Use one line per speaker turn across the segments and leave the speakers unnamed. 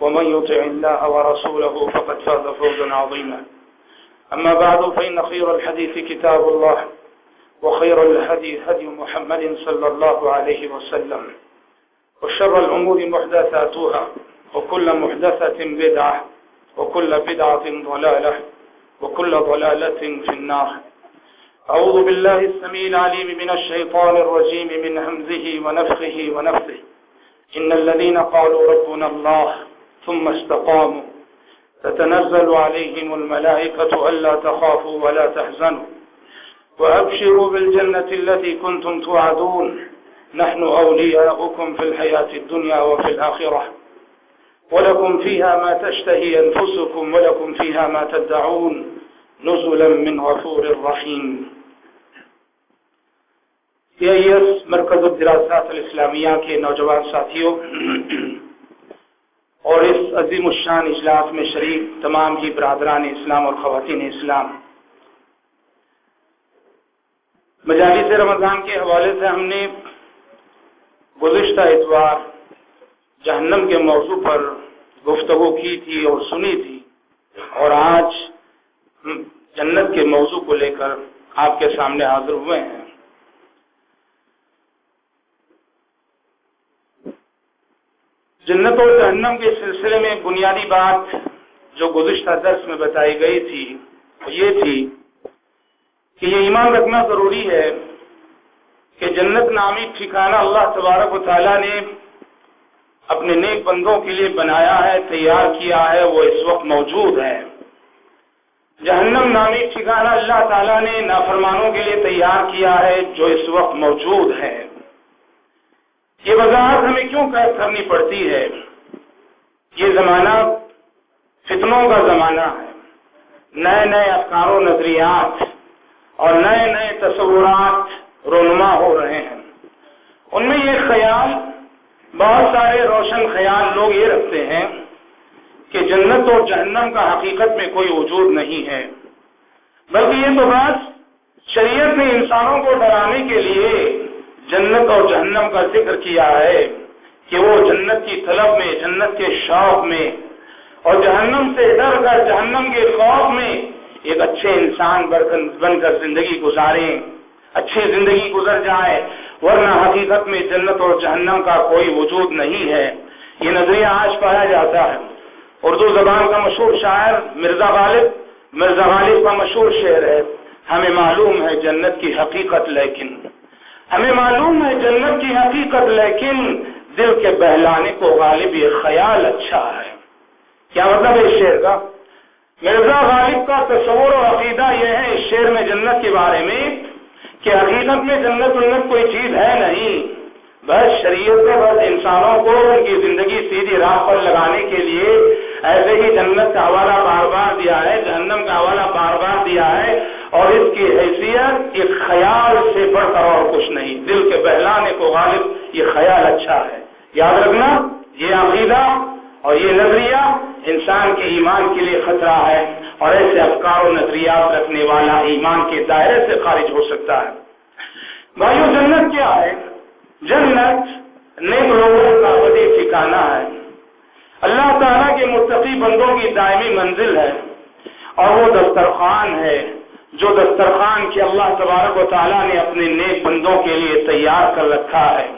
ومن يطع الله ورسوله فقد فاز فوزا عظيما. أما بعد، فإن خير الحديث كتاب الله، وخير الهدي هدي محمد صلى الله عليه وسلم. وشر الأمور محدثاتها، وكل محدثة بدعة، وكل بدعة ضلالة، وكل ضلالة في النار. أعوذ بالله السميع العليم من الشيطان الرجيم من همزه ونفخه ونفثه. إن الذين قالوا ربنا الله ثم استقاموا. تتنزل عليهم الملائكة ألا تخافوا ولا تحزنوا. وأبشروا بالجنة التي كنتم توعدون. نحن أولياؤكم في الحياة الدنيا وفي الآخرة. ولكم فيها ما تشتهي أنفسكم ولكم فيها ما تدعون. نزلا من غفور رحيم. یہ مرکز الدراسات الاسلامیہ کے نوجوان ساتھیوں اور اس عظیم الشان اجلاس میں شریک تمام ہی برادران اسلام اور خواتین اسلام۔ مجالس رمضان کے حوالے سے ہم نے گزشتہ اتوار جہنم کے موضوع پر گفتگو کی تھی اور سنی تھی اور آج جنت کے موضوع کو لے کر آپ کے سامنے حاضر ہوئے ہیں۔ جنت اور جہنم کے سلسلے میں بنیادی بات جو گزشتہ درس میں بتائی گئی تھی یہ تھی کہ یہ ایمان رکھنا ضروری ہے کہ جنت نامی ٹھکانہ اللہ تبارک و تعالیٰ نے اپنے نیک بندوں کے لیے بنایا ہے، تیار کیا ہے، وہ اس وقت موجود ہے جہنم نامی ٹھکانہ اللہ تعالیٰ نے نافرمانوں کے لیے تیار کیا ہے جو اس وقت موجود ہے یہ وضاحت ہمیں کیوں کرنی پڑتی ہے؟ یہ زمانہ فتنوں کا زمانہ ہے۔ نئے نئے افکار و نظریات اور نئے نئے تصورات رونما ہو رہے ہیں۔ ان میں یہ خیال، بہت سارے روشن خیال لوگ یہ رکھتے ہیں کہ جنت اور جہنم کا حقیقت میں کوئی وجود نہیں ہے۔ بلکہ یہ تو بات شریعت نے انسانوں کو ڈرانے کے لیے جنت اور جہنم کا ذکر کیا ہے کہ وہ جنت کی طلب میں، جنت کے شوق میں۔ اور جہنم سے ڈر کر جہنم کے خوف میں ایک اچھے انسان بن کر زندگی گزاریں اچھی زندگی گزر جائے۔ ورنہ حقیقت میں جنت اور جہنم کا کوئی وجود نہیں ہے۔ یہ نظریہ آج پایا جاتا ہے۔ اردو زبان کا مشہور شاعر مرزا غالب مرزا غالب کا مشہور شعر ہے، ہمیں معلوم ہے جنت کی حقیقت لیکن ہمیں معلوم ہے جنت کی حقیقت، لیکن دل کے بہلانے کو غالب یہ خیال اچھا ہے۔ کیا مطلب ہے اس شعر کا؟ مرزا غالب کا تصور و عقیدہ یہ ہے اس شعر میں جنت کے بارے میں کہ حقیقت میں جنت انت کوئی چیز ہے نہیں۔ بس شریعت نے بس انسانوں کو ان کی زندگی سیدھی راہ پر لگانے کے لیے ایسے ہی جنت کا حوالہ بار بار دیا ہے، جہنم کا حوالہ بار بار دیا ہے اور اس کی حیثیت ایک خیال سے بڑھ کر اور کچھ نہیں۔ دل کے بہلانے کو غالب یہ خیال اچھا ہے۔ یاد رکھنا، یہ عقیدہ اور یہ نظریہ انسان کے ایمان کے لیے خطرہ ہے اور ایسے افکار و نظریات رکھنے والا ایمان کے دائرے سے خارج ہو سکتا ہے۔ بھائیو، جنت کیا ہے؟ جنت نیک لوگوں کا بدی ٹھکانا ہے۔ اللہ تعالیٰ کے متقی بندوں کی دائمی منزل ہے اور وہ دسترخوان ہے جو دسترخوان کے اللہ تبارک و تعالیٰ نے اپنے نیک بندوں کے لیے تیار کر رکھا ہے۔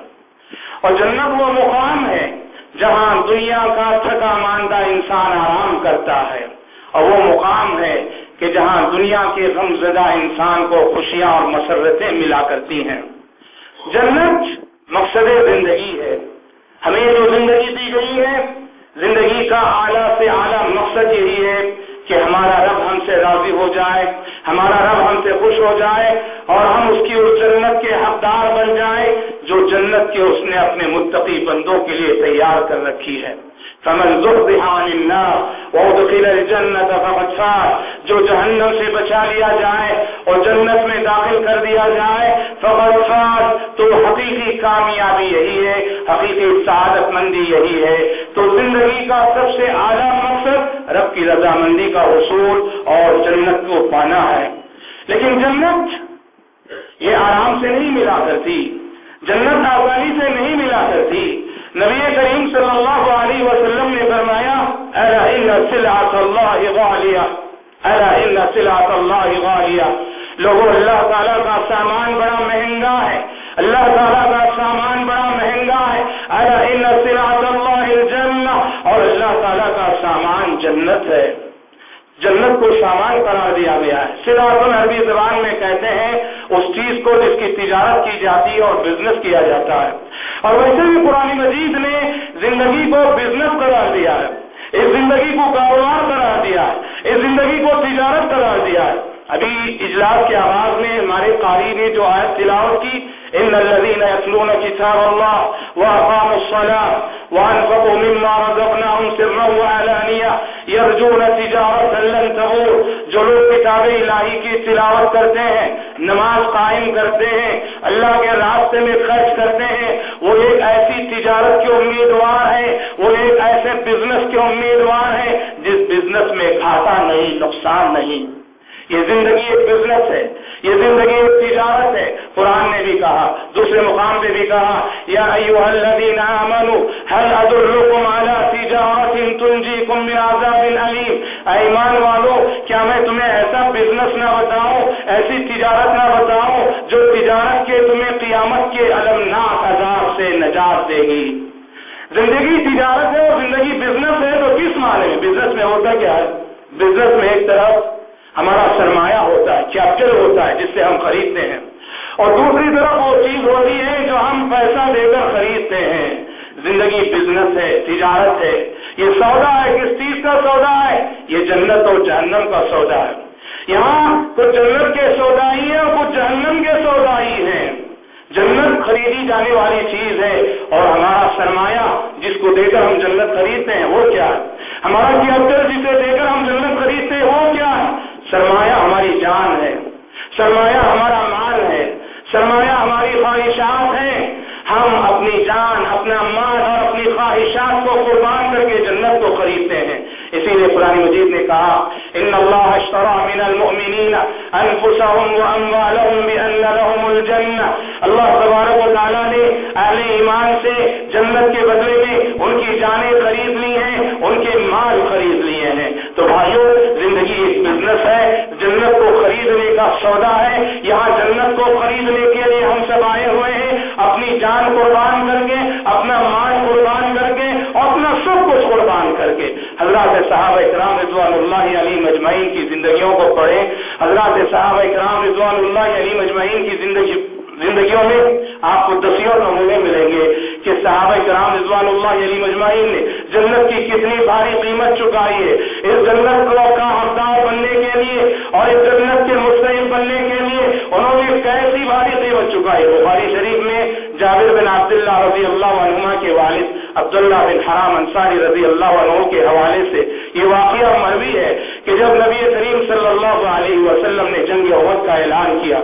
اور جنت وہ مقام ہے جہاں دنیا کا تھکا ماندہ انسان آرام کرتا ہے۔ اور وہ مقام ہے کہ جہاں دنیا کے غم زدہ انسان کو خوشیاں اور مسرتیں ملا کرتی ہیں۔ جنت مقصد زندگی ہے۔ ہمیں جو زندگی دی گئی ہے زندگی کا اعلیٰ سے اعلیٰ مقصد یہی ہے کہ ہمارا رب ہم سے راضی ہو جائے، ہمارا رب ہم سے خوش ہو جائے اور ہم اس کی اس جنت کے حقدار بن جائیں جو جنت کے اس نے اپنے متقی بندوں کے لیے تیار کر رکھی ہے۔ فمن زحزح عن النار وادخل الجنة فقد فاز جو جہنم سے بچا لیا جائے اور جنت میں داخل کر دیا جائے فقد فاز تو حقیقی کامیابی یہی ہے، حقیقی سعادت مندی یہی ہے۔ تو زندگی کا سب سے اعلیٰ مقصد رب کی رضامندی کا حصول اور جنت کو پانا ہے۔ لیکن جنت یہ آرام سے نہیں ملا کرتی، جنت آسانی سے نہیں ملا کرتی۔ نبی کریم صلی اللہ علیہ وسلم نے فرمایا لوگوں، اللہ تعالیٰ کا سامان بڑا مہنگا ہے، اللہ تعالیٰ کا سامان بڑا مہنگا ہے اور اللہ تعالیٰ کا سامان جنت ہے۔ جنت کو سامان قرار دیا گیا ہے۔ سراط عربی زبان میں کہتے ہیں، اس چیز کو جس کی تجارت کی جاتی ہے اور بزنس کیا جاتا ہے۔ اور ویسے بھی قرآن مجید نے زندگی کو بزنس قرار دیا ہے۔ اس زندگی کو کاروبار قرار دیا ہے۔ اس زندگی کو تجارت قرار دیا ہے۔ ابھی اجلاس کے آواز میں ہمارے قاری نے جو آیت تلاوت کی إن الذين يتلون كتاب الله وأقاموا الصلاة وأنفقوا مما رزقناهم سرا وعلانية يرجون تجارة لن تبور. جو لوگ کتاب الہی کی تلاوت کرتے ہیں، نماز قائم کرتے ہیں، اللہ کے راستے میں خرچ سے ہی گی زندگی تجارت ہے اور زندگی بزنس ہے تو کس معنی میں بزنس میں ہوتا کیا ہے بزنس میں ایک طرف ہمارا سرمایہ ہوتا ہے کیپٹل ہوتا ہے جس سے ہم خریدتے ہیں اور دوسری طرف وہ چیز ہوتی ہے جو ہم پیسہ دے کر خریدتے ہیں زندگی بزنس ہے تجارت ہے یہ سودا ہے کس چیز کا سودا ہے یہ جنت اور جہنم کا سودا ہے یہاں کچھ جنت کے سودائی ہیں اور کچھ جہنم کے سودائی ہیں جنت خریدی جانے والی چیز ہے اور ہمارا سرمایہ جس کو دے کر ہم جنت خریدتے ہیں وہ کیا ہے ہمارا کیپٹل جسے دے کر ہم جنت خریدتے ہیں وہ کیا ہے سرمایہ ہماری جان ہے سرمایہ ہمارا مال ہے سرمایہ ہماری خواہشات ہیں ہم اپنی جان اپنا مال اور اپنی خواہشات کو قربان کر کے جنت کو خریدتے ہیں اسی لیے قرآن مجید نے کہا ان اللہ اشترى من المؤمنین انفسهم واموالهم بان لهم الجنہ اللہ تبارک و تعالی نے اہل ایمان سے جنت کے بدلے میں ان کی جانیں خرید لی ہیں ان کے مال خرید لیے ہیں تو بھائیوں زندگی ایک بزنس ہے جنت کو خریدنے کا سودا ہے یہاں جنت کو خریدنے کے لیے ہم سب آئے ہوئے ہیں۔ اپنی جان قربان کر کے، اپنا مال قربان کر کے اور اپنا سب کچھ قربان کر کے۔ حضرات صاحب اکرام رضوان اللہ علی مجمعین کی زندگیوں کو پڑھے حضرات صاحب اکرام رضوان اللہ علی مجمعین کی زندگی زندگیوں میں آپ کو دسیوں نمونے ملیں گے کہ صحابہ کرام رضوان اللہ علی مجمعین نے جنت کی کتنی بھاری قیمت چکائی ہے۔ اس بھاری قیمت چکائی بخاری شریف میں جاوید بن عبداللہ رضی اللہ عنہ کے والد عبداللہ بن حرام انصاری رضی اللہ عنہ کے حوالے سے یہ واقعہ مروی ہے کہ جب نبی کریم صلی اللہ علیہ وسلم نے جنگ عہد کا اعلان کیا،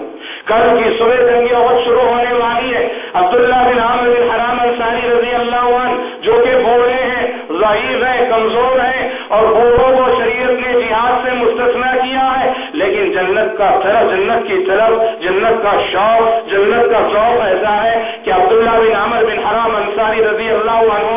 کل کی صبح جنگ عہد شروع ہونے والی ہے۔ عبداللہ بن عامر بن حرام انصاری رضی اللہ عنہ جو کہ بوڑھے ہیں، ضعیف ہیں، کمزور ہیں اور بوڑھوں کو شریعت نے جہاد سے مستثنا کیا ہے۔ لیکن جنت کا طرف، جنت کی طرف، جنت کا شوق جنت کا شوق ایسا ہے کہ عبداللہ بن عامر بن حرام انصاری رضی اللہ عنہ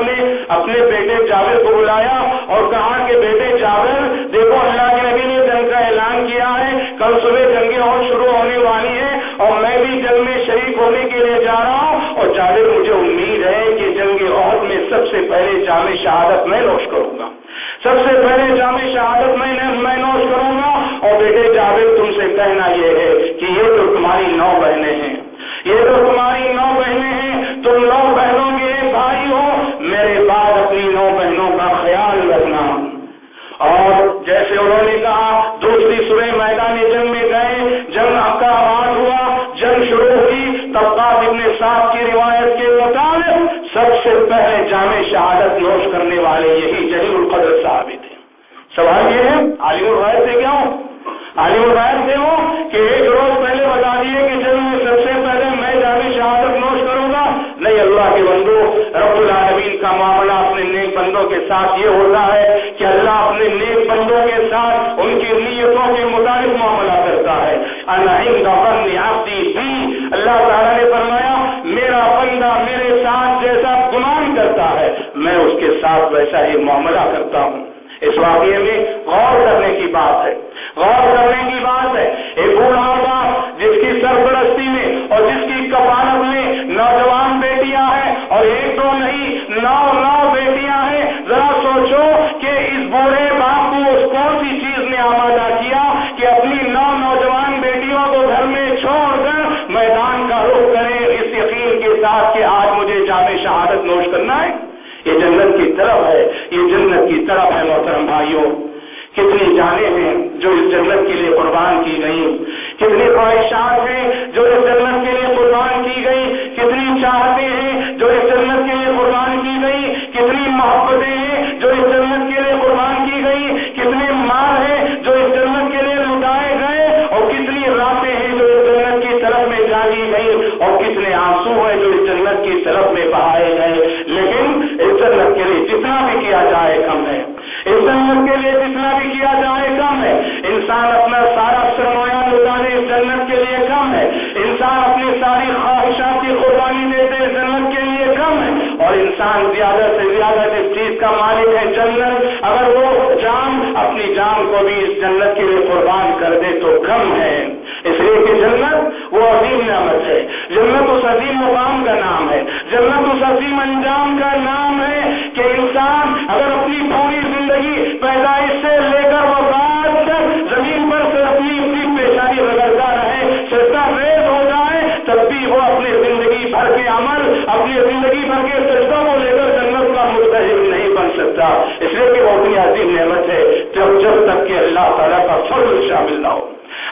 طرف میں بہائے گئے۔ لیکن اس جنت کے لیے جتنا بھی کیا جائے کم ہے۔ اس جنت کے لیے جتنا بھی کیا جائے کم ہے۔ انسان اپنا سارا سرمایہ لٹانے اس جنت کے لیے کم ہے۔ انسان اپنی ساری خواہشات کی قربانی دیتے اس جنت کے لیے کم ہے۔ اور انسان زیادہ سے زیادہ جس چیز کا مالک ہے جنت، اگر وہ جان اپنی جان کو بھی اس جنت کے لیے قربان کر دے تو کم ہے۔ اس لیے کہ جنت وہ عظیم نعمت ہے۔ جنت اس عظیم مقام کا نام ہے۔ جنت اس عظیم انجام کا نام ہے کہ انسان اگر اپنی پوری زندگی پیدائش سے لے کر وہ بات زمین پر سے اپنی اپنی پیشانی رگڑتا رہے، سجدہ ریز ہو جائے، تب بھی وہ اپنی زندگی بھر کے عمل، اپنی زندگی بھر کے سجدوں کو لے کر جنت کا مستحب نہیں بن سکتا۔ اس لیے کہ وہ اپنی عظیم نعمت ہے جب جب تک کہ اللہ تعالیٰ کا فضل شامل نہ ہو۔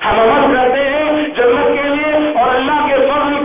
ہم عمل کرتے ہیں جنت کے لیے اور اللہ کے فضل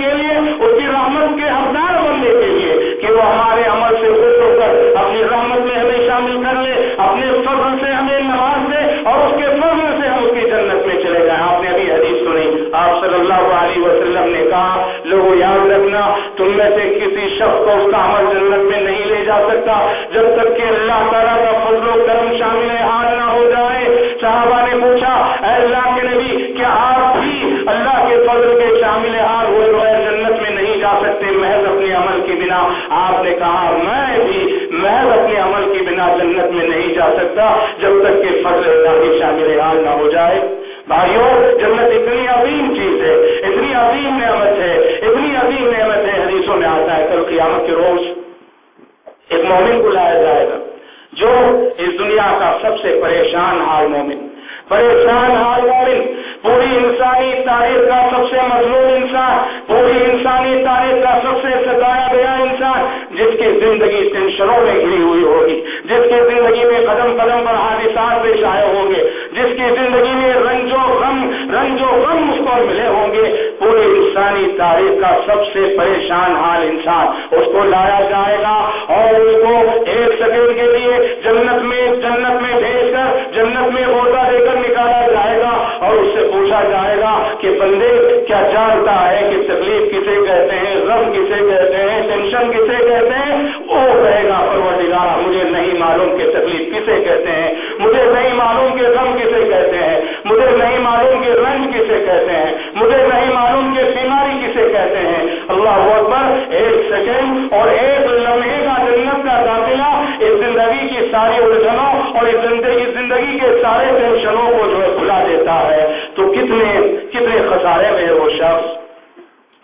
سے کسی شخص کو اس کا عمل جنت میں نہیں لے جا سکتا، جب تک کہ اللہ تعالیٰ کا فضل و کرم شامل حال نہ ہو جائے۔ صحابہ نے پوچھا، اے اللہ کے نبی، کیا آپ بھی اللہ کے فضل کے شامل حال ہوئے بغیر جنت میں نہیں جا سکتے محض اپنے عمل کی بنا؟ آپ نے کہا، میں بھی محض اپنے عمل کی بنا جنت میں نہیں جا سکتا، جب تک کہ فضل اللہ کی شامل حال نہ ہو جائے۔ بھائیوں جنت اتنی عظیم چیز ہے، اتنی عظیم نعمت ہے، اتنی عظیم نعمت ہے، حدیثوں میں آتا ہے، کل قیامت کے روز ایک مومن کو لایا جائے گا، جو اس دنیا کا سب سے پریشان حال مومن، پریشان حال مومن، پوری انسانی تاریخ کا سب سے مضمون انسان، پوری انسانی تاریخ کا سب سے ستایا گیا انسان، جس کی زندگی ٹینشنوں میں گری ہوئی ہوگی، جس کی زندگی میں قدم قدم پر حادثات پیش آئے ہوں گے، جس کی زندگی میں رنج و غم رنج و غم اس کو ملے ہوں گے پوری انسانی تاریخ کا سب سے پریشان حال انسان۔ اس کو لایا جائے گا اور اس کو ایک سیکنڈ کے لیے جنت میں جنت میں بھیج کر، جنت میں عہدہ دے کر نکالا جائے گا۔ اور اس سے پوچھا جائے گا کہ بندے، کیا جانتا ہے کہ تکلیف کسے کہتے ہیں، غم کسے کہتے ہیں، ٹینشن کسے کہتے ہیں؟ وہ کہے گا پروردگار مجھے نہیں معلوم کہ تکلیف کسے کہتے ہیں، مجھے نہیں معلوم کہ غم کسے کہتے ہیں۔ مجھے نہیں معلوم کہ رنج کسے کہتے ہیں، مجھے نہیں معلوم کہ بیماری کسے کہتے ہیں۔ اللہ اکبر، ایک سیکنڈ اور ایک لمحے کا جنت کا داخلہ اس زندگی کی ساری الجھنوں اور اس زندگی زندگی کے سارے ٹینشنوں کو جو ہے بھلا دیتا ہے۔ تو کتنے کتنے خسارے میں وہ شخص؟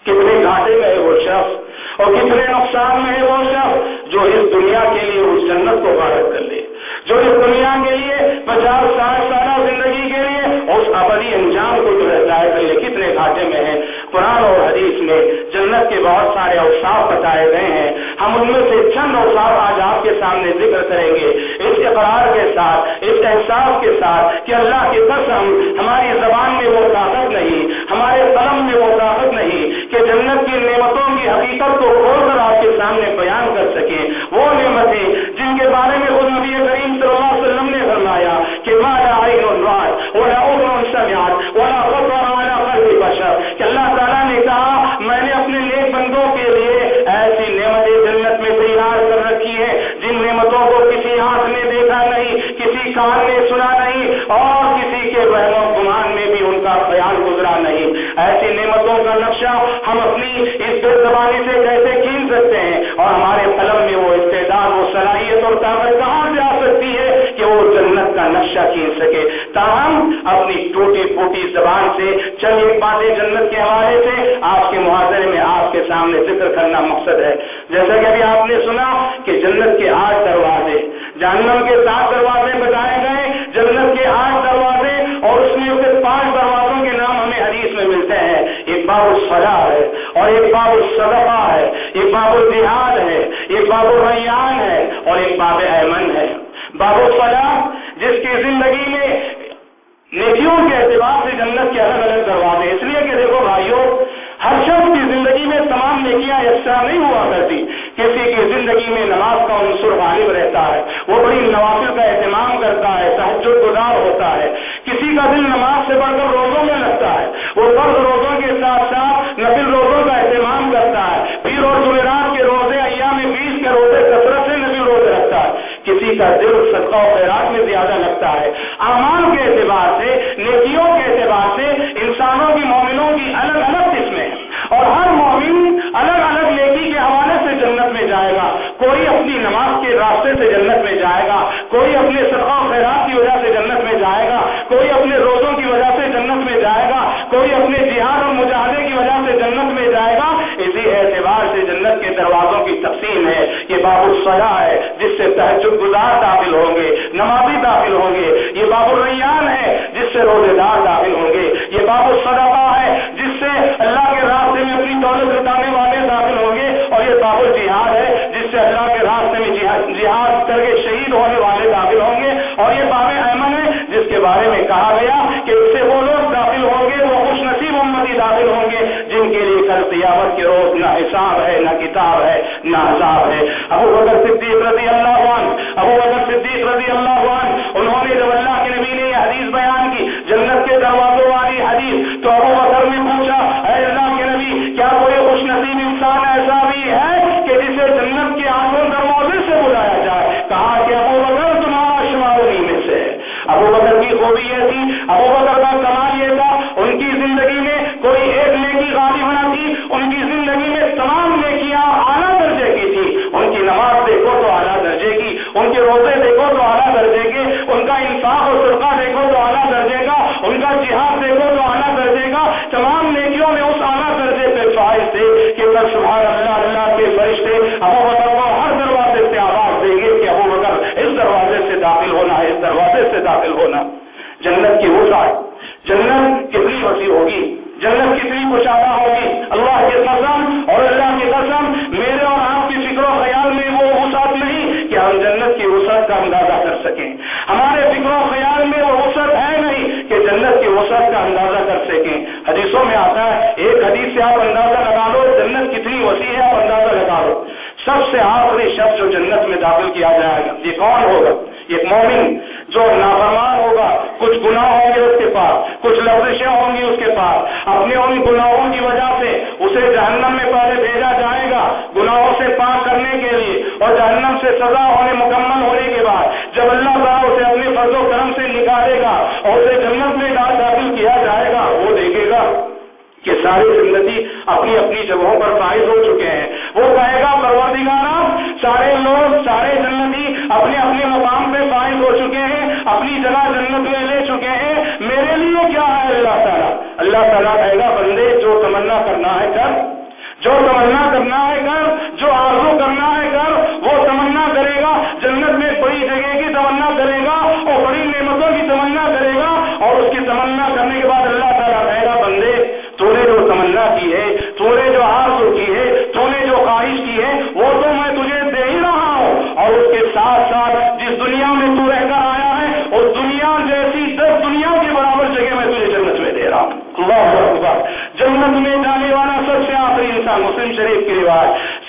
کتنے گھاٹے میں وہ شخص؟ اور کتنے نقصان میں ہے وہ شخص جو اس دنیا کے لیے اس جنت کو غارت کر لے؟ جو اس دنیا کے لیے پچاس ساٹھ سالہ زندگی کے لیے اس ابدی انجام کو جو ہے ظاہر کرے، کتنے گھاٹے میں ہیں؟ قرآن اور حدیث میں جنت کے بہت سارے اوساف بتائے گئے ہیں۔ ہم ان میں سے چند اوساف آج آپ کے سامنے ذکر کریں گے۔ اس اقرار کے ساتھ اس احساس کے ساتھ کہ اللہ کی قسم ہماری زبان طاقت کہاں سے آ سکتی ہے کہ وہ جنت کا نقشہ کھینچ سکے۔ تاہم، اپنی ٹوٹی پھوٹی زبان سے چند ایک باتیں جنت کے حوالے سے آپ کے محاذے میں آپ کے سامنے ذکر کرنا مقصد ہے۔ نفل روزوں کا اہتمام کرتا ہے۔ پیر اور جمعرات کے روزے، ایام بیس کے روزے کثرت سے نفل روزے رکھتا ہے۔ کسی کا دل، صدقہ و خیرات میں زیادہ لگتا ہے۔ اعمال کے اعتبار سے، نیکیوں کے اعتبار سے انسانوں کی مومنوں کی الگ الگ قسمیں اور ہر مومن الگ الگ نیکی کے حوالے سے جنت میں جائے گا۔ کوئی اپنی نماز کے راستے سے جنت میں جائے گا۔ کوئی معمولات داخل ہوں گے نمازی داخل ہوں گے یہ بابر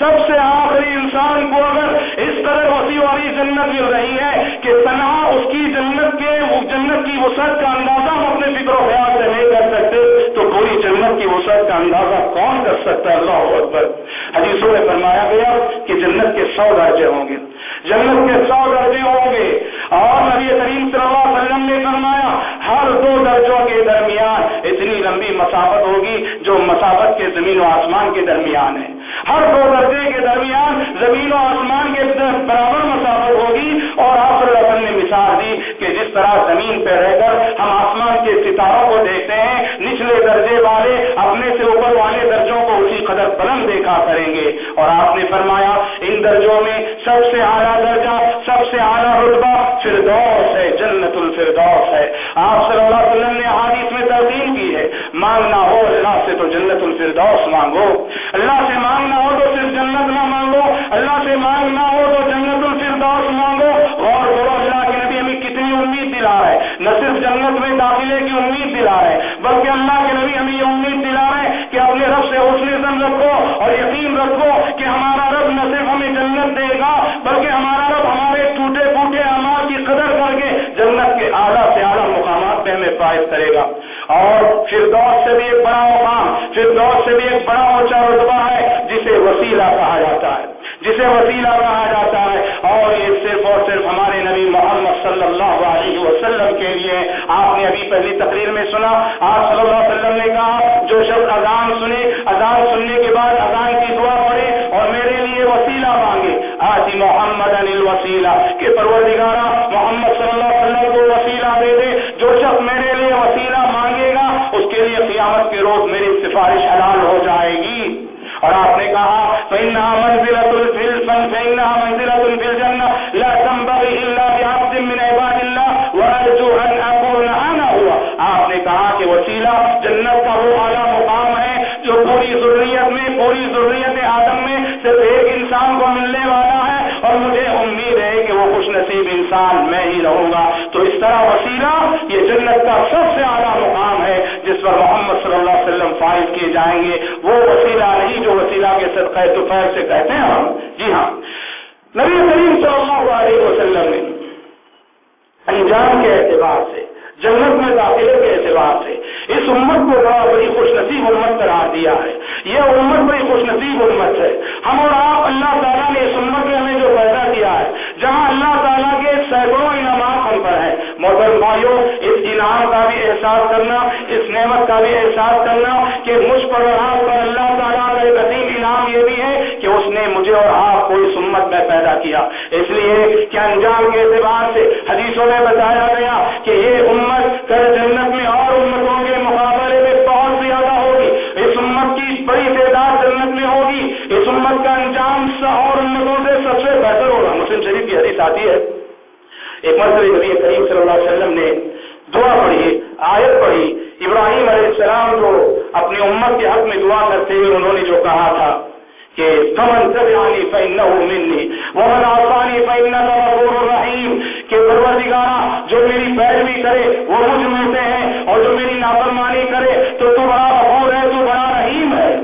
سب سے وسیلہ کہا جاتا ہے، جسے وسیلہ کہا جاتا ہے، اور یہ صرف اور صرف ہمارے نبی محمد صلی اللہ علیہ وسلم کے لیے آپ نے ابھی پہلی تقریر میں سنا۔ آپ صلی اللہ علیہ وسلم نے کہا، جو شخص اذان سنے، اذان سننے کے بعد اذان کی دعا پڑھے اور میرے لیے وسیلہ مانگے آج محمد انل وسیلہ کہ پروردگارہ، محمد صلی اللہ علیہ وسلم کو وسیلہ دے دے۔ جو شخص میرے لیے وسیلہ مانگے گا، اس کے لیے قیامت کے روز میری سفارش حلال ہو جائے گی۔ اور آپ نے کہا فَإِنَّهَا مَنزِلَةٌ فِي الْفَنْ فَإِنَّهَا منزلت فِي جنہ فائز کیے جائیں گے۔ وہ وسیلہ نہیں جو وسیلہ کے صدقہ توفیر سے کہتے ہیں ہم۔ جی ہاں۔ نبی کریم صلی اللہ علیہ وسلم نے انجام کے اعتبار سے، جنت میں داخلے کے اعتبار سے اس امت کو بڑا بڑی خوش نصیب امت قرار دیا ہے۔ یہ امت بڑی خوش نصیب امت ہے۔ ہم اور آپ اللہ تعالیٰ نے اس امت میں ہمیں جو پیدا کیا ہے، جہاں اللہ تعالیٰ کے سینکڑوں انعامات ہم پر ہیں۔ محترم بھائیوں، اس انعام کا بھی احساس کرنا، اس نعمت کا بھی احساس کرنا کہ مجھ پر اور آپ پر اللہ تعالیٰ کا ایک عظیم انعام یہ بھی ہے کہ اس نے مجھے اور آپ کو اس امت میں پیدا کیا۔ اس لیے کہ انجام کے اعتبار سے حدیثوں میں بتایا گیا کہ یہ امت کل جنت میں اور امتوں کے مقابلے میں بہت زیادہ ہوگی۔ اس امت کی بڑی تعداد جنت میں ہوگی۔ اس امت کا انجام اور امتوں سے سب سے بہتر ہوگا۔ مسلم شریف کی حدیث آتی ہے۔ ایک مرتبہ نبی کریم صلی اللہ علیہ وسلم نے دعا پڑھی، آیت پڑھی ابراہیم علیہ السلام کو اپنی امت کے حق میں دعا کرتے ہوئے انہوں نے جو کہا تھا کہ، فمن تبعنی فإنه منی، ومن آسانی فإنك غفور رحیم، کہ پروردگارا جو میری پیروی کرے، وہ مجھ میں سے ہے، اور جو میری نافرمانی کرے، تو تو بڑا غفور ہے تو بڑا رحیم ہے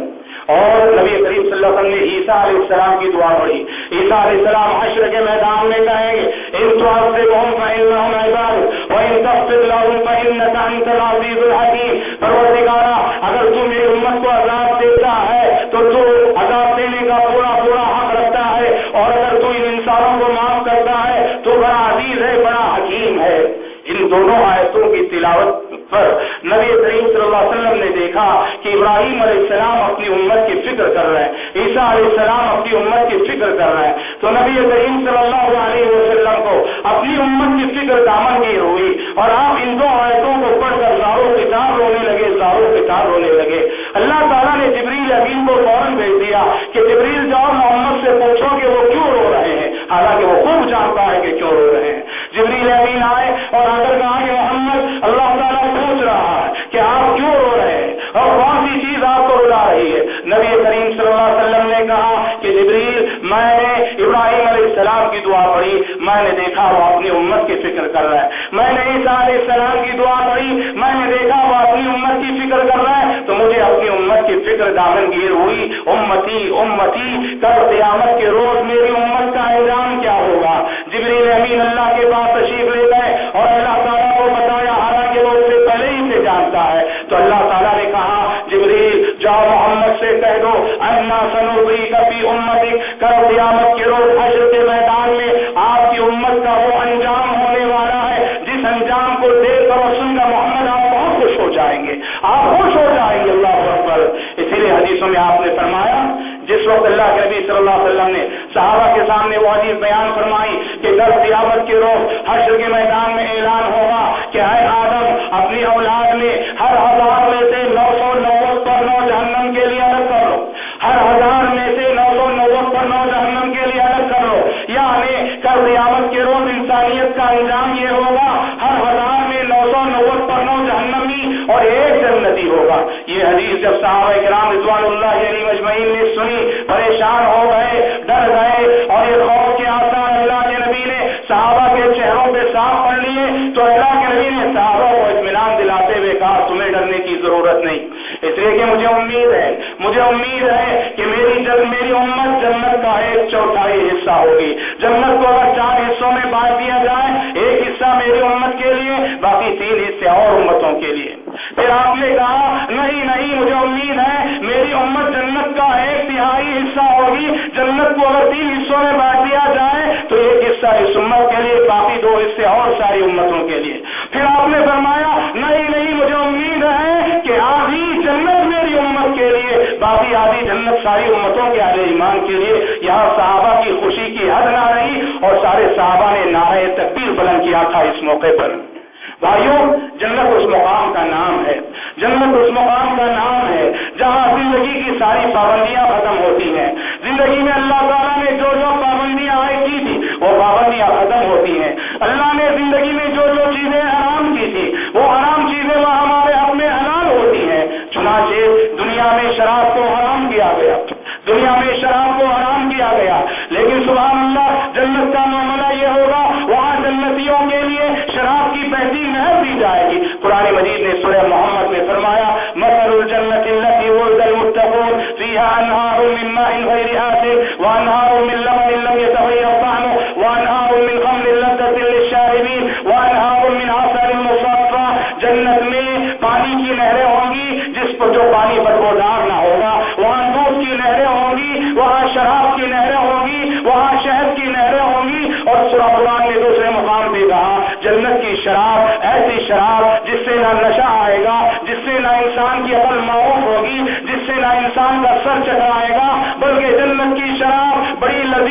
اور نبی کریم صلی اللہ علیہ وسلم نے عیسیٰ علیہ السلام کی دعا پڑھی۔ عیسیٰ علیہ السلام حشر کے میدان میں کہیں گے، ان تعذبهم فإنهم عباد، وإن تغفر لهم فإنك أنت العزيز الحكيم۔ پروردگارا اگر تو میری امت کو عذاب دیتا ہے، تو تو عذاب دینے کا پورا پورا حق رکھتا ہے، اور اگر تو ان انسانوں کو معاف کرتا ہے، تو بڑا عزیز ہے، بڑا حکیم ہے۔ ان دونوں آیتوں کی تلاوت پر نبی کریم صلی اللہ علیہ وسلم نے دیکھا کہ ابراہیم علیہ السلام اپنی امت کی فکر کر رہے ہیں، عیسیٰ علیہ السلام اپنی امت کی فکر کر رہے ہیں۔ تو نبی کریم صلی اللہ علیہ وسلم کو اپنی امت کی فکر دامن کی ہوئی اور آپ ان دو آیتوں کو پڑھ کر زاروں کتاب رونے لگے، زاروں کتاب رونے لگے۔ اللہ تعالیٰ نے جبریل عظیم کو فوراً بھیج دیا کہ جبریل جاؤ محمد سے پوچھو کہ وہ کیوں رو رہے ہیں۔ حالانکہ وہ خوب جانتا ہے کہ کیوں رو رہے ہیں۔ جبریل امین آئے اور اگر کہا کہ نبی کریم صلی اللہ علیہ وسلم نے کہا کہ جبریل، میں نے ابراہیم علیہ السلام کی دعا پڑھی، میں نے دیکھا وہ اپنی امت کی فکر کر رہا ہے۔ میں نے عیسیٰ علیہ السلام کی دعا پڑھی، میں نے دیکھا وہ اپنی امت کی فکر کر رہا ہے۔ تو مجھے اپنی امت کی فکر دامن گیر ہوئی۔ امتی امتی، کل قیامت کے روز میری امت کا انجام کیا ہوگا؟ جبریل امین اللہ کے پاس تشریف لے گئے اور اللہ تعالیٰ کل قیامت کے روز حشر کے میدان میں آپ کی امت کا وہ انجام ہونے والا ہے، جس انجام کو دیکھ کر سن کر محمد، آپ بہت خوش ہو جائیں گے۔ آپ خوش ہو جائیں گے، اللہ اکبر۔ اسی لیے حدیثوں میں آپ نے فرمایا، جس وقت اللہ کے نبی صلی اللہ علیہ وسلم نے صحابہ کے سامنے وہ حدیث بیان فرمائی کہ کل قیامت کے روز حشر کے میدان میں اعلان ہوگا کہ اے آدم، اپنی اولاد میں ہر ہزار باقی دو حصے اور ساری امتوں کے لیے۔ پھر آپ نے فرمایا، نہیں نہیں، مجھے امید ہے کہ آدھی جنت میری امت کے لیے، باقی آدھی جنت ساری امتوں کے آدھے ایمان کے لیے۔ یہاں صحابہ کی خوشی کی حد نہ رہی اور سارے صحابہ نے نعرہ تکبیر بلند کیا تھا اس موقع پر۔ بھائیوں، جنت اس مقام کا نام ہے۔ جنت اس مقام کا نام ہے جہاں زندگی کی ساری پابندیاں ختم ہوتی ہیں۔ زندگی میں اللہ تعالیٰ نے جو وانہا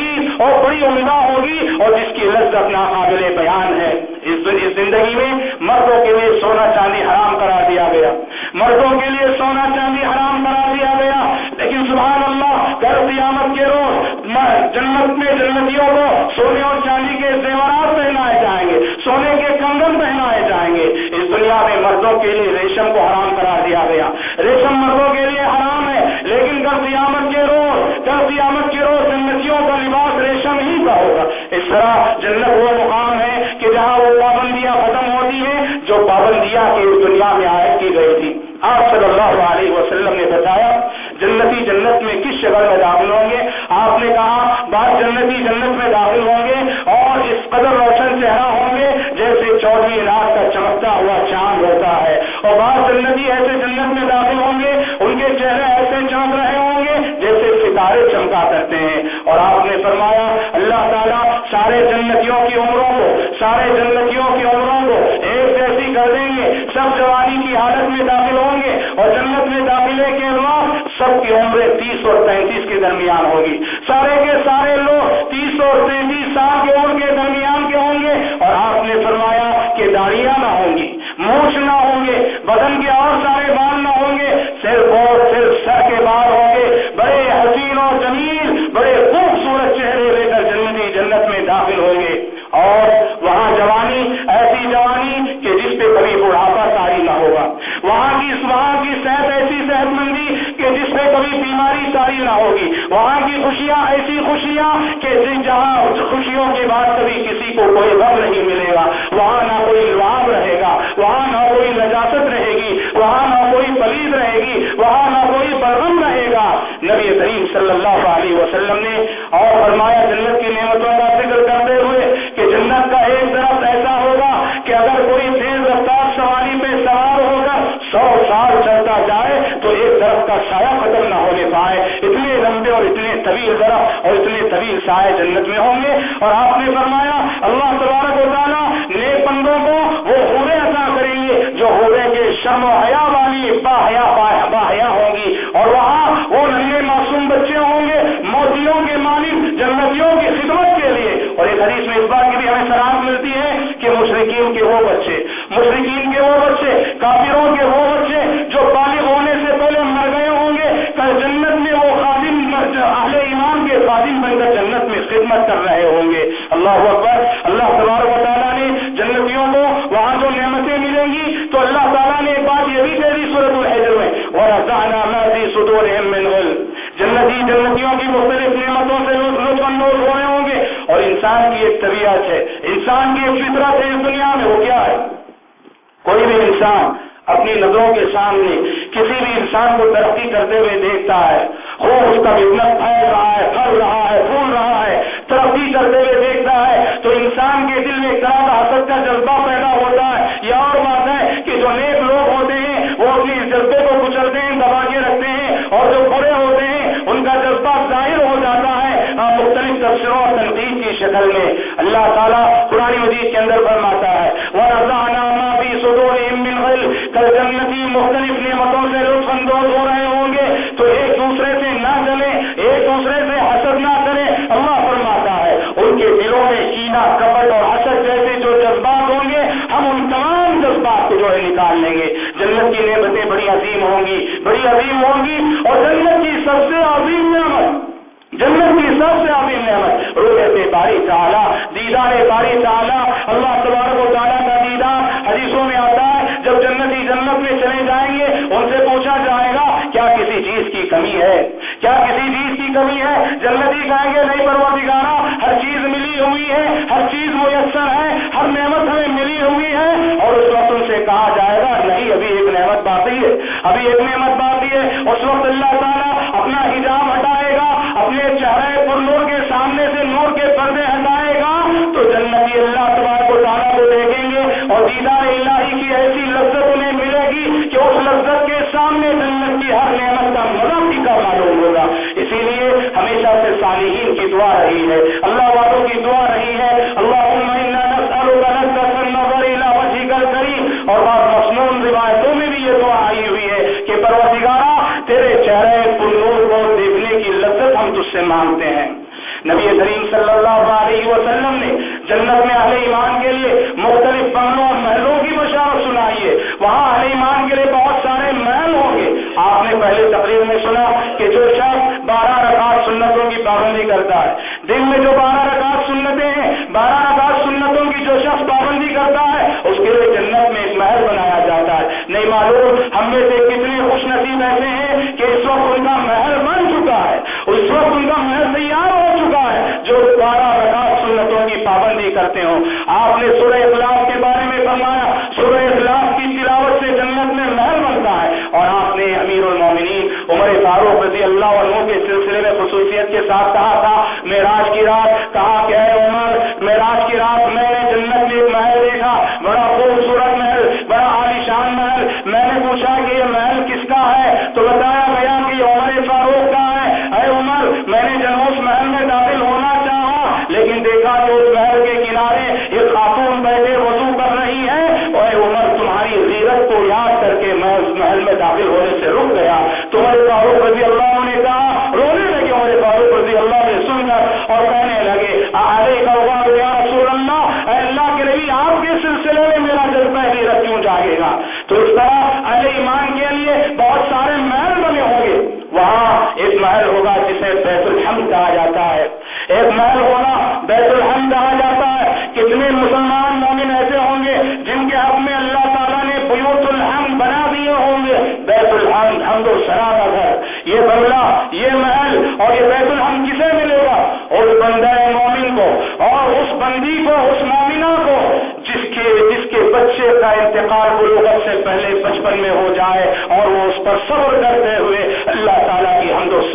بڑی لذیذ اور بڑی عمدہ ہوگی اور جس کی لذت ناقابل بیان ہے۔ اس زندگی میں مردوں کے لیے سونا چاندی حرام کرا دیا گیا۔ مردوں کے لیے سونا چاندی حرام کرا دیا گیا۔ لیکن سبحان اللہ، کل قیامت کے روز جنت میں جنتیوں کو سونے اور چاندی کے زیورات پہنائے جائیں گے، سونے کے کنگن پہنائے جائیں گے۔ اس دنیا میں مردوں کے لیے ریشم کو حرام کرا دیا گیا۔ ریشم مردوں کے لیے حرام ہے، لیکن کل قیامت کے روز کل قیامت کے روز جنتیوں کا لباس ریشم ہی کا ہوگا اس طرح جنت وہ کے درمیان ہوگی۔ وہاں نہ کوئی برغم رہے گا۔ نبی کریم صلی اللہ علیہ وسلم نے اور فرمایا، جنت کی نعمتوں کا ذکر کرتے ہوئے کہ جنت کا ایک طرف ایسا ہوگا کہ اگر کوئی تیز رفتار سواری پہ سوار ہو کر سو سال چلتا جائے تو ایک طرف کا سایہ ختم نہ ہونے پائے۔ اتنے لمبے اور اتنے طویل درخت اور اتنے طویل سائے جنت میں ہوں گے۔ اور آپ نے فرمایا، اللہ تبارک و تعالیٰ شرم و حیا والی با حیا با حیا ہوں گی اور وہاں وہ نئے معصوم بچے ہوں گے موتیوں کے مالک جنتیوں کی خدمت کے لیے۔ اور ایک حدیث میں اس بات کی بھی ہمیں شراب ملتی ہے کہ مشرقین کے وہ بچے مشرقین کے وہ بچے، کافروں کے وہ بچے جو بالغ ہونے سے پہلے مر گئے ہوں گے، کل جنت میں وہ خادم اہل ایمان کے خادم بن کر جنت میں خدمت کر رہے ہوں گے۔ اللہ انسان کی ایک طبیعت ہے۔ انسان کی ایک فطرت ہے اس دنیا میں، وہ کیا ہے؟ کوئی بھی انسان اپنی نظروں کے سامنے کسی بھی انسان کو ترقی کرتے ہوئے دیکھتا ہے ہو اس کا بزنس پھیل رہا ہے تنقید کی شکل میں اللہ تعالیٰ پرانی مجید کے اندر فرماتا ہے کل جنتی مختلف نعمتوں سے لطف اندوز ہو رہے ہوں گے، تو ایک دوسرے سے نہ چلے ایک دوسرے سے حسد نہ کرے اللہ فرماتا ہے، ان کے دلوں میں کینا کپٹ اور حسد جیسے جو جذبات ہوں گے، ہم ان تمام جذبات کو جو ہے نکال لیں گے۔ جنت کی نعمتیں بڑی عظیم ہوں گی، بڑی عظیم ہوں گی، اور جنت کی سب سے عظیم نعمت سب سے عظیم نعمت رویت باری تعالیٰ، دیدار باری تعالیٰ، اللہ تبارک و تعالیٰ کا دیدار، حدیثوں میں آتا ہے، جب جنتی جنت میں چلے جائیں گے، ان سے پوچھا جائے گا، کیا کسی چیز کی کمی ہے؟ کیا کسی چیز کی کمی ہے؟ جنتی کہیں گے، نہیں پرور ہر چیز ملی ہوئی ہے، ہر چیز میسر ہے، ہر نعمت ہمیں ملی ہوئی ہے۔ اور اس وقت ان سے کہا جائے گا، نہیں، ابھی ایک نعمت باقی ہے، ابھی ایک نعمت باقی ہے۔ اس وقت اللہ تعالیٰ اپنا حجاب ہٹائے اپنے چہرے پر نور کے سامنے سے نور کے پردے ہٹائے گا تو جنتی اللہ تبارک کو تعالیٰ کو دیکھیں گے اور دیدار الہی کی ایسی لذت انہیں ملے گی کہ اس لذت کے سامنے جنت کی ہر نعمت کا مزہ کا معلوم ہوگا۔ اسی لیے ہمیشہ سے صالحین کی دعا رہی ہے۔ اللہ والوں کی دعا رہی ہے۔ مانگتے ہیں۔ نبی کریم صلی اللہ علیہ وسلم نے جنت میں اہل ایمان کے لیے مختلف بنگلوں اور محلوں کی بشارت سنائی ہے۔ وہاں اہل ایمان کے لیے بہت سارے محل ہوں گے۔ آپ نے پہلے تقریر میں سنا کہ جو شخص بارہ رکعت سنتوں کی پابندی کرتا ہے، دن میں جو بارہ رکعت سنتیں ہیں، بارہ رکعت سنتوں کی جو شخص پابندی کرتا ہے، اس کے لیے جنت میں ایک محل بنایا جاتا ہے۔ نہیں معلوم ہم میں سے کتنے خوش نصیب ایسے ہیں آپ نے سورہ اخلاق کے بارے میں فرمایا، سورہ اخلاق کی تلاوت سے جنت میں محل بنتا ہے۔ اور آپ نے امیر المومنین عمر فاروق رضی اللہ عنہ کے سلسلے میں خصوصیت کے ساتھ کہا تھا جائے گا۔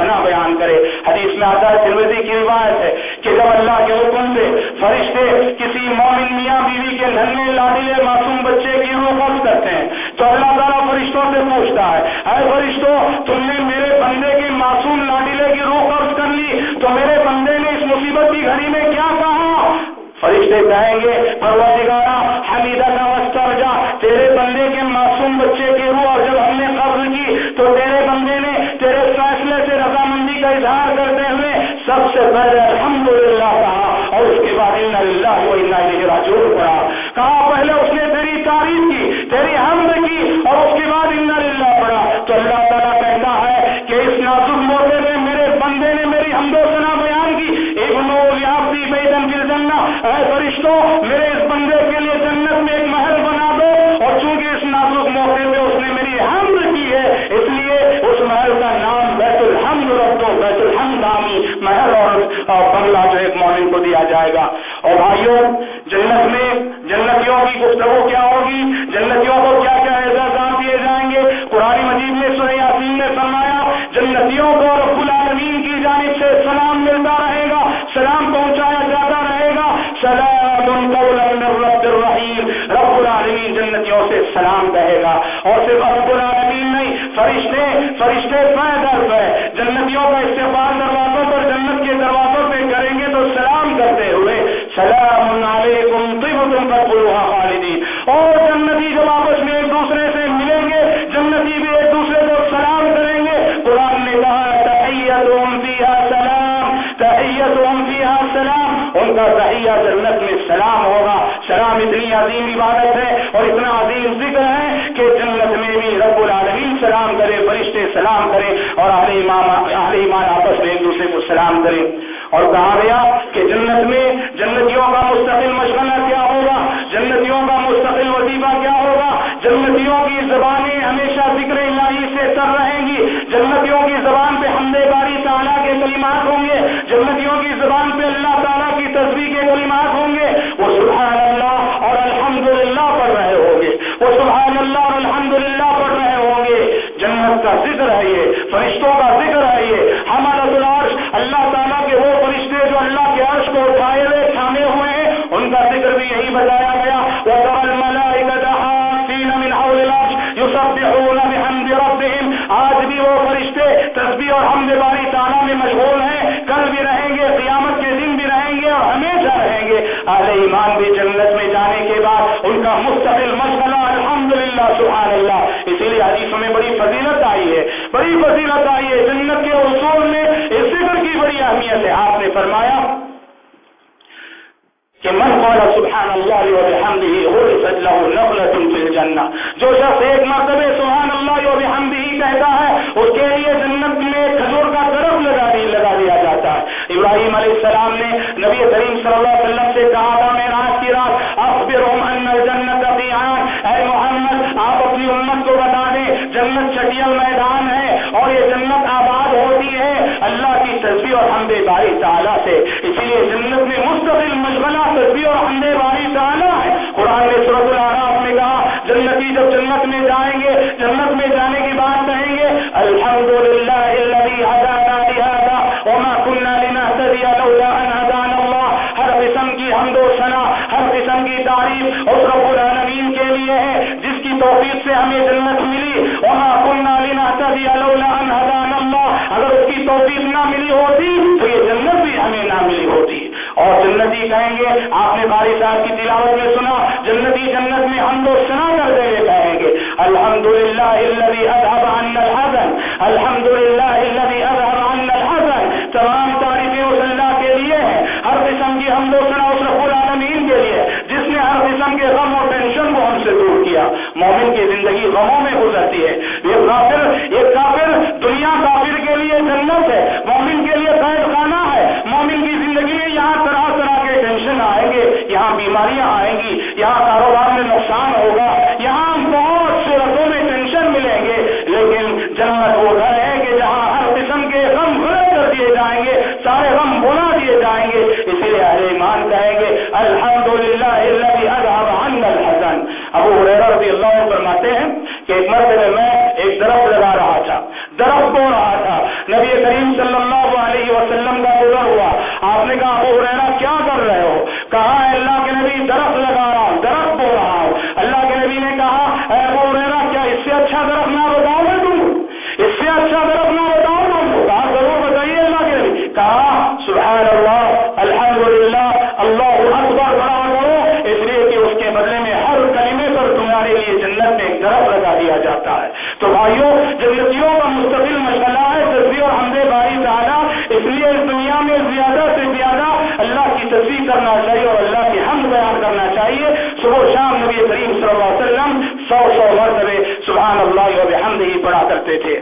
کی بیان کرے۔ حدیث میں آتا ہے ترمزی کی روایت ہے کہ جب اللہ کے حکم سے فرشتے کسی مومن میاں بیوی کے ننے لاڈیلے معصوم بچے کی روح قبض کرتے ہیں، تو اللہ تعالیٰ فرشتوں سے پوچھتا ہے، اے فرشتوں، تم نے میرے بندے کی معصوم لاڈیلے کی روح قبض کر لی، تو میرے بندے نے اس مصیبت کی گھڑی میں کیا کہا؟ فرشتے کہیں گے پروردگارا حمیدہ ان کا تحیہ جنت میں سلام ہوگا۔ سلام اتنی عظیم عبادت ہے اور اتنا عظیم ذکر ہے کہ جنت میں بھی رب العالمین سلام کرے، فرشتے سلام کرے اور اہل ایمان اہل ایمان آپس میں ایک دوسرے کو سلام کرے۔ اور کہا گیا کہ جنت میں جنتیوں کا مستقل مشغلہ کیا ہوگا؟ جنتیوں کا مستقل وظیفہ کیا ہوگا؟ جنتیوں کی زبانیں فرشتوں کا ذکر ہے یہ۔ ہمارا دلاش اللہ تعالیٰ کے وہ فرشتے جو اللہ کے عرش کو اٹھائے ہوئے، تھامے ہوئے ہیں، ان کا ذکر بھی یہی بتایا گیا۔ آج بھی وہ فرشتے تصویر اور ہم باری تعالیٰ میں مشغول ہیں۔ کل بھی رہیں گے، قیامت کے دن بھی رہیں گے اور ہمیشہ رہیں گے۔ اہل ایمان بھی جنت میں جانے کے بعد ان کا مستقل مشغلہ الحمد للہ سبحان اللہ۔ اسی لیے حدیث میں بڑی فضیلت بڑی فضیلت آئی ہے جنت کے اصول میں اس ذکر کی بڑی اہمیت ہے۔ آپ نے فرمایا سے اسی لیے جنت میں مستقل مشغلہ تصویر اور حمد باری تعالیٰ ہے۔ قرآن نے صورت العراف میں کہا، جنتی جب جنت میں جائیں گے، جنت میں جانے کی بات کہیں گے الحمد للہ وما كنا لنهتدي لولا ہر قسم کی حمد و ثنا، ہر قسم کی تعریف اس رب العالمین کے لیے ہے، جس کی توفیق سے ہمیں جنت ملی۔ وما كنا لنهتدي لولا ان هدانا الله اگر اس کی توفیق نہ ملی ہوتی آپ باری صاحب کی تلاوت میں سنا، جنتی جنت میں ہم لوگ سنا کر دے کہیں گے الحمد للہ وسلم کا بولا ہوا۔ آپ نے کہا ابو کرتے تھے۔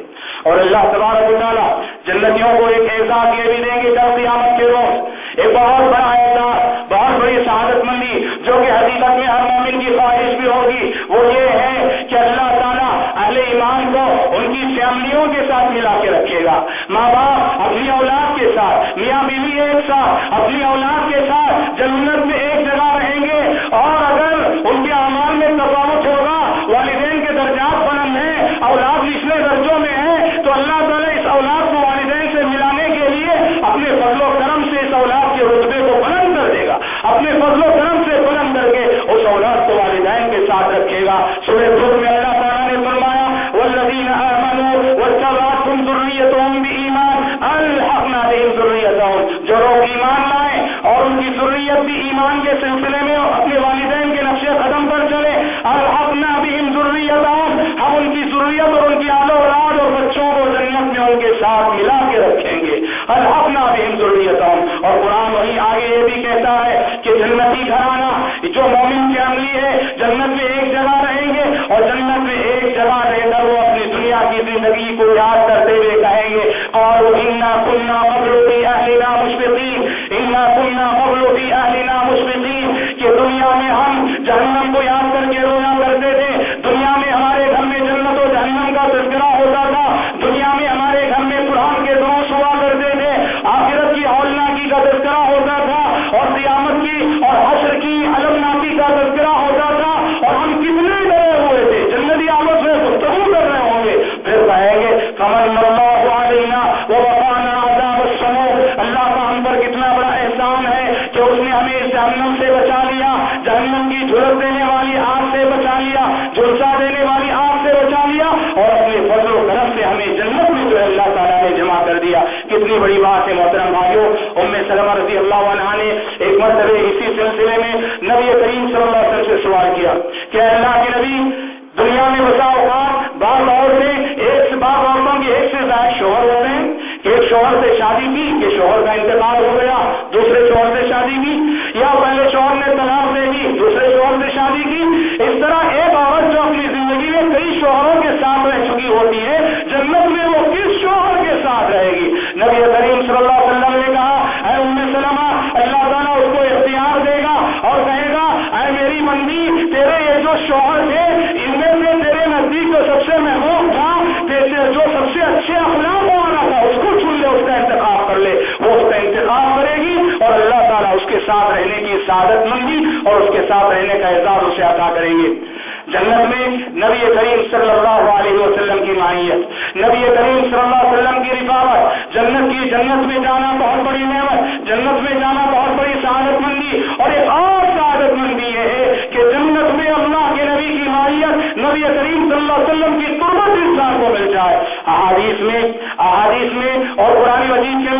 نہیں گھرانا جو مومن کی عملی ہے، جنت میں ایک جگہ رہیں گے اور جنت میں ایک جگہ رہ کر وہ اپنی دنیا کی زندگی کو یاد کرتے ہوئے کہیں گے ساتھ رہنے کا اعزاز اسے عطا کریں گے۔ جنت میں نبی کریم صلی اللہ علیہ وسلم کی ماہیت، نبی کریم صلی اللہ علیہ وسلم کی رفاوت جنت کی جنت میں جانا بہت بڑی نعمت، جنت میں جانا بہت بڑی سعادت مندی۔ اور ایک اور سعادت مندی یہ ہے کہ جنت میں اللہ کے نبی کی ماہیت، نبی کریم صلی اللہ علیہ وسلم کی قربت انسان کو مل جائے۔ احادیث میں احادیث میں اور قرآن مجید کے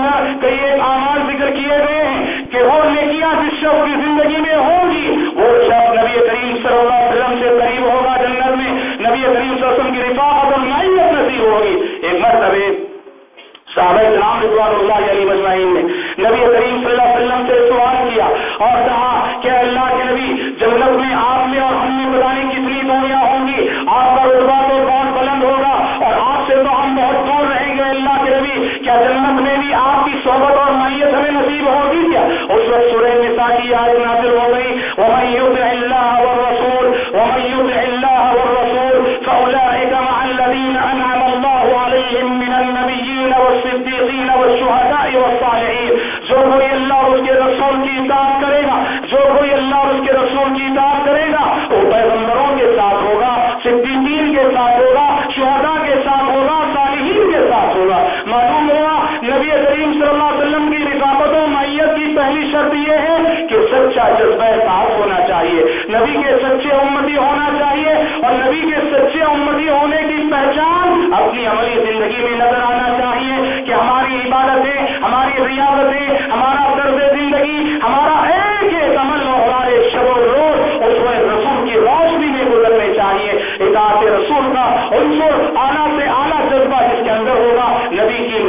پہلی شرط یہ ہے کہ سچا جذبہ صاف ہونا چاہیے۔ نبی کے سچے امتی ہونا چاہیے اور نبی کے سچے امتی ہونے کی پہچان اپنی عملی زندگی میں نظر آنا چاہیے کہ ہماری عبادتیں، ہماری ریاضتیں، ہمارا طرز زندگی، ہمارا ایک ایک عمل ہمارے شب و روز اس میں رسول کی روشنی میں گزرنے چاہیے۔ اطاعت رسول کا عنصر اعلیٰ سے اعلیٰ جذبہ جس کے اندر ہوگا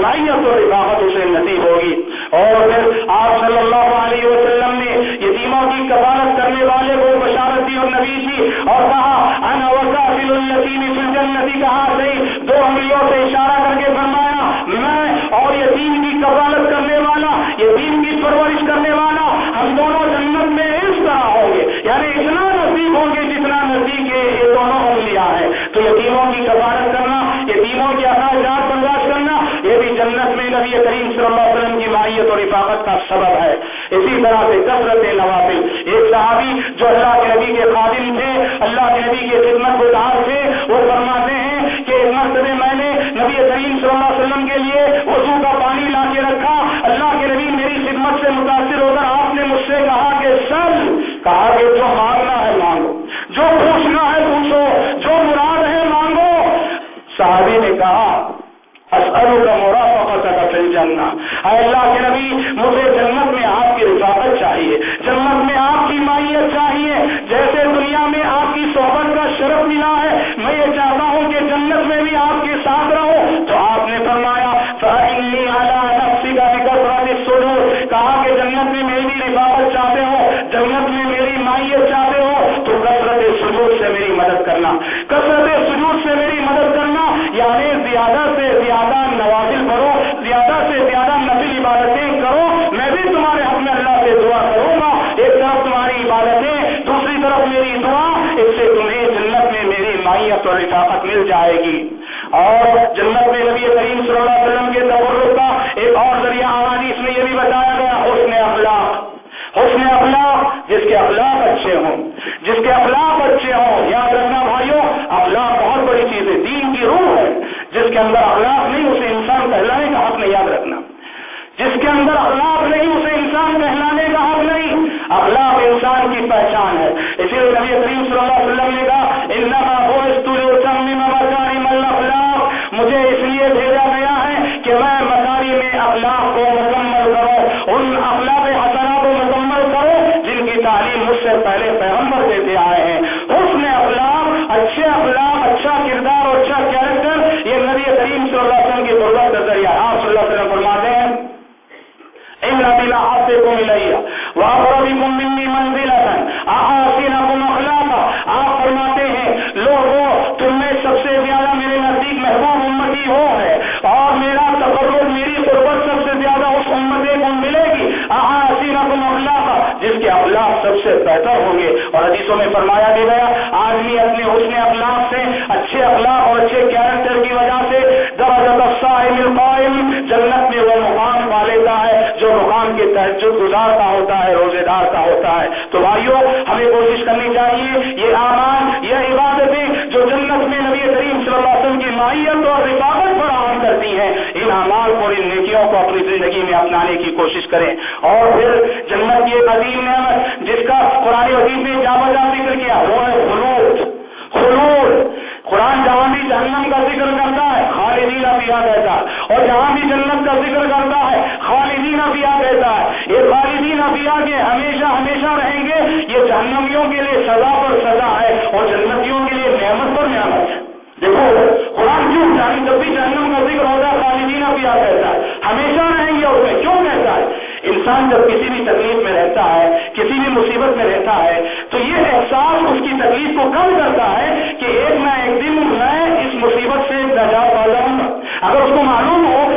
نبی اور عبادت اسے نصیب ہوگی۔ اور پھر آپ صلی اللہ علیہ وسلم نے یتیموں کی کفالت کرنے والے کو بشارت دی اور نبی تھی اور کہا، انا وکافل النسیم فی الجنتی کہا، صحیح، دو انگلیوں سے اشارہ کر کے فرمایا، میں اور یتیم کی کفالت کرنے والا، یتیم کی پرورش کرنے والا، ہم دونوں جنت میں اس طرح ہوں گے۔ یعنی اتنا نزدیک ہوں گے جتنا نزدیک یہ دونوں انگلیاں ہیں۔ تو یتیموں کی کفالت کرنا، یتیموں کی اخراجات برداشت کرنا جنت میں نبی کریم صلی اللہ علیہ وسلم کی ماہیت اور رفاقت کا سبب ہے۔ اسی طرح سے کثرت نوافل۔ ایک صحابی جو اللہ کے نبی کے خادم تھے، اللہ کے نبی کے خدمت گزار تھے، وہ سے تمہیں جنت میں میری مائیت اور رفاقت مل جائے گی اور جنت تو بھائیوں ہمیں کوشش کرنی چاہیے، یہ آمان، یہ عبادتیں جو جنت میں نبی کریم صلی اللہ علیہ وسلم کی ماہیت اور رفاقت فراہم کرتی ہیں، ان اعمال کو ان نیکیوں کو اپنی زندگی میں اپنانے کی کوشش کریں۔ اور پھر جنت کی ایک عظیم نعمت، جس کا قرآن عظیم نے جا بجا ذکر کیا، وہ ہے خلوط خلوط قرآن جہاں بھی جہنم کا ذکر کرتا ہے، خالدین پیا کہتا ہے، اور جہاں بھی جنت کا ذکر کرتا ہے خالدین پیا کہتا ہے۔ یہ خالدین پیا کے ہمیشہ ہمیشہ رہیں گے، یہ جہنمیوں کے لیے سزا پر سزا ہے اور جنتیوں کے لیے نعمت پر نعمت ہے۔ دیکھو، قرآن کیوں جان جب بھی جہنم کا ذکر ہوتا ہے خالدین پیا کہتا ہے۔ ہمیشہ رہیں گے اس میں کیوں کہتا ہے؟ انسان جب کسی بھی تکلیف میں رہتا ہے، کسی بھی مصیبت میں رہتا ہے، تو یہ احساس اس کی تکلیف کو کم کرتا ہے کہ ایک نہ ایک دن میں اس مصیبت سے نجات پا جاؤں گا۔ اگر اس کو معلوم ہو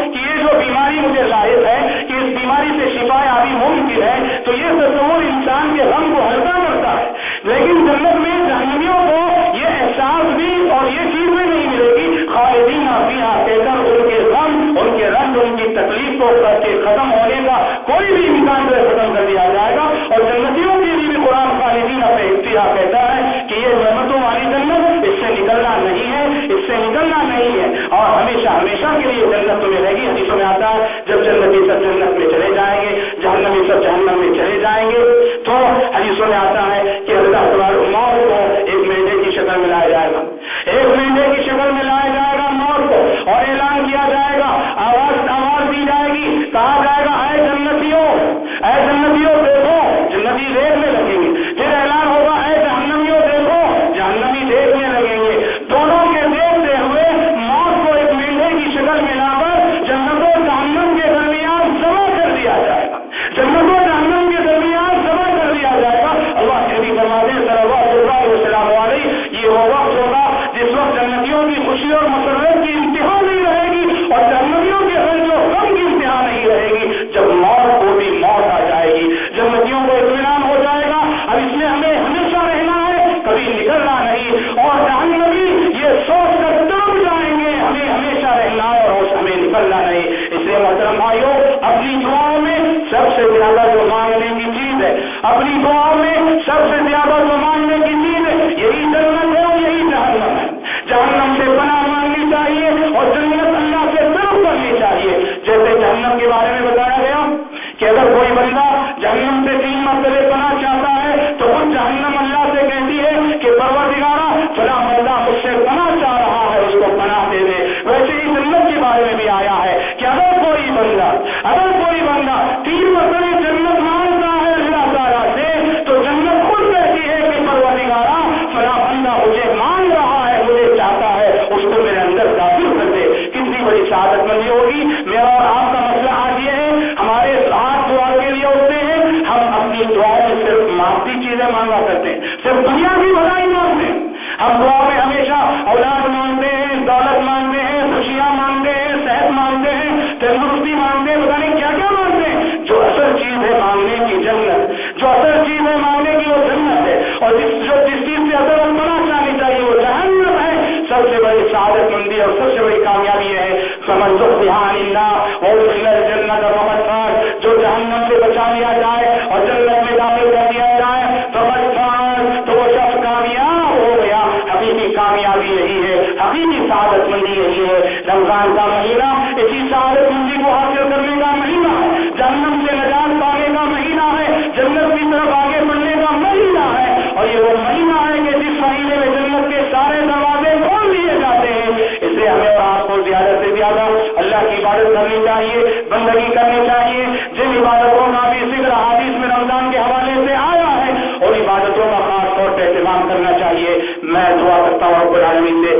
چاہیے، بندگی کرنی چاہیے۔ جن عبادتوں کا بھی ذکر حادیث میں رمضان کے حوالے سے آیا ہے اور عبادتوں کا خاص طور پہ اہتمام کرنا چاہیے۔ میں دعا کرتا ہوں اور العالمین سے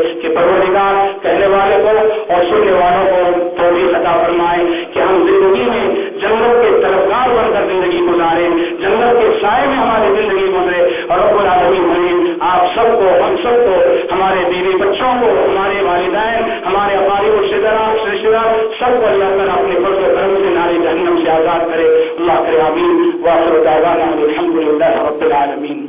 جہنم سے آزاد کرے اللہ کرے آمین واخر دعوانا الحمد للہ رب العالمین